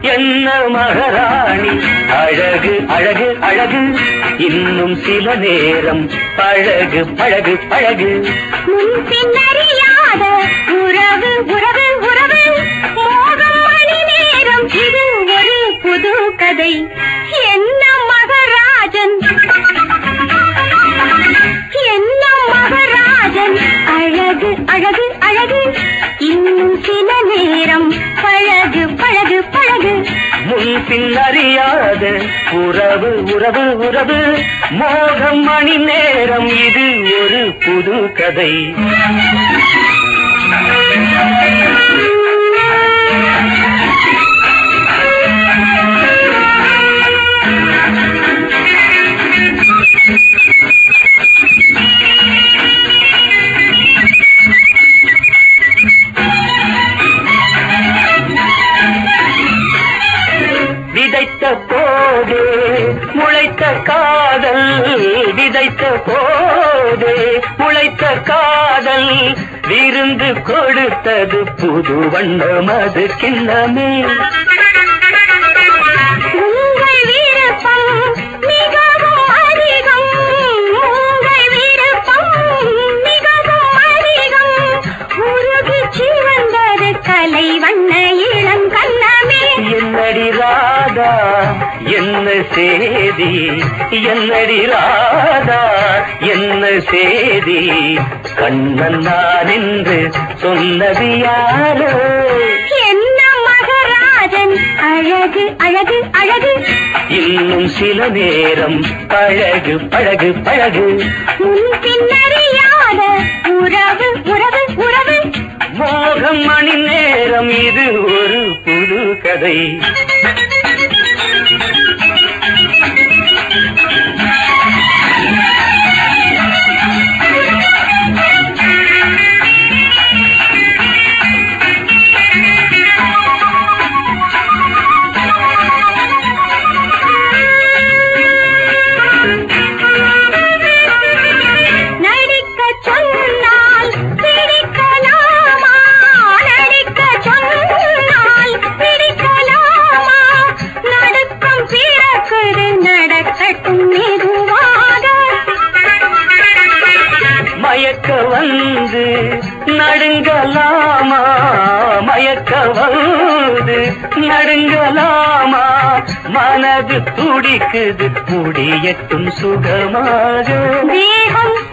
என்ன மகராணி? அழகு அழகு அழகு. இன்னும் சில நேரம். பழகு பழகு பழகு. முன்பின்னறியாத உறவு உறவு உறவு. மோகம் மணி நேரம் இது ஒரு புது கதை. என்ன மகராஜன்? என்ன மகராஜன்? அழகு அழகு அழகு. அறியாத உறவு உறவு உறவு. மோகம் மணி நேரம் இது ஒரு புது கதை. விதைத்த போதே முளைத்த காதல் விதைத்த போதே முளைத்த காதல் விருந்து கொடுத்தது புது வண்ணம் அது கிண்ணமே. கலை வண்ண இளம் கண்ணமே. என்னடி ராதா என்ன சேதி? என்னடி ராதா? என்ன சேதி? கண்ணன் நான் என்று சொன்னது யாரோ என்ன மகராஜன்? அழகு அழகு அழகு. இன்னும் சில நேரம் பழகு பழகு பழகு. முன் பின்னறியாத உறவு உறவு உறவு. மோகம் மணி நேரம் இது ஒரு புது கதை. நெருங்கலாமா மனது துடிக்குது முடியட்டும் சுகமாக தேகம்